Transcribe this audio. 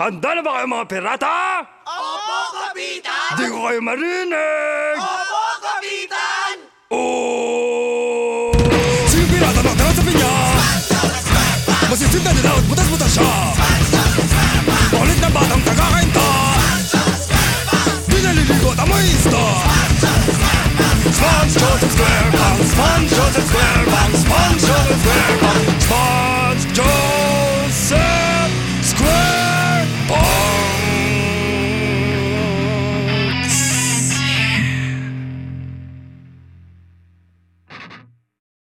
Handa na ba kayo mga pirata? Opo, Kapitan! Di ko kayo marinig! Opo, Kapitan! Oh! Sige pirata, magdala sa pinya! Masisim ka nila at butas-butas siya! Ulit na batang tagakainta! Di naliligo at amoy ista!